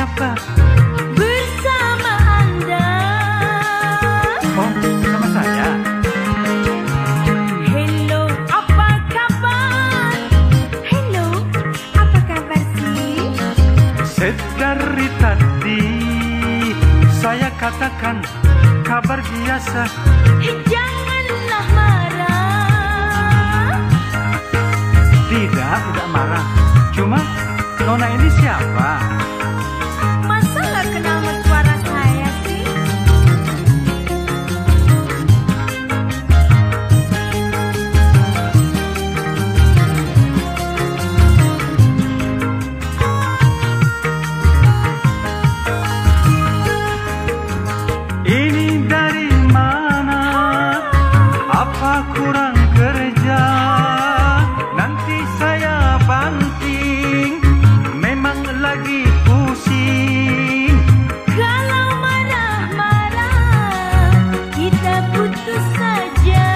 siapa? Bersama Anda. Oh, sama saya. Hello, apa kabar? Hello, apa kabar sih? Sedari tadi saya katakan kabar biasa. Janganlah marah. Tidak, tidak marah. Cuma Nona ini siapa? Kurang kerja? Nanti saya banting. Memang lagi pusing. Kalau marah-marah, kita putus saja.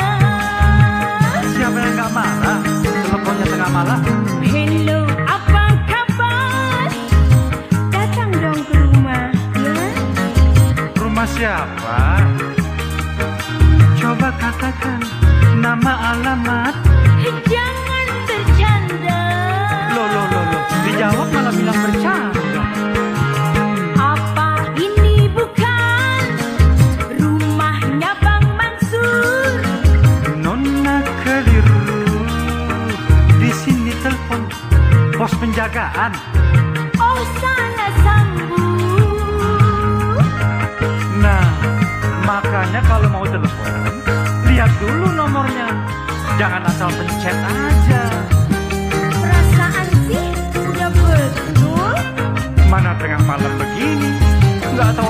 Siapa yang nggak marah? Teleponnya tengah malam. Hello, apa kabar? Datang dong ke rumah, ya. Rumah siapa? Coba katakan nama alamat. Jangan bercanda. Loh, loh, loh, loh. Dijawab malah bilang bercanda. Apa ini bukan rumahnya Bang Mansur? Nona keliru. Di sini telepon pos penjagaan. Oh, salah sambung. Nah, makanya kalau mau telepon. Jangan asal pencet aja. Perasaan sih udah betul. Mana tengah malam begini, nggak tahu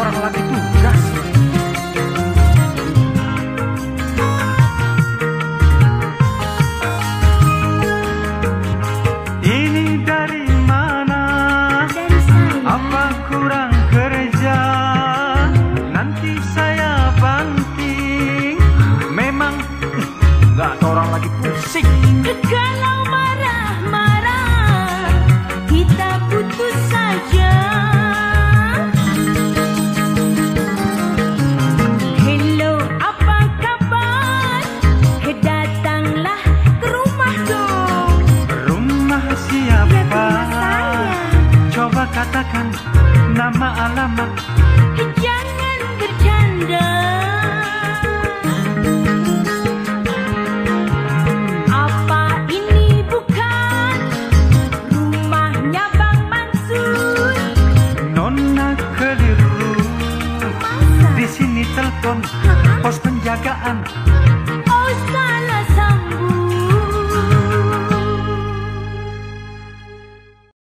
lagi pusing. Kalau marah-marah, kita putus saja. Hello, apa kabar? Datanglah ke rumah dong. Rumah Ya, siapa? rumah saya. Coba katakan nama alamat. Pos penjagaan.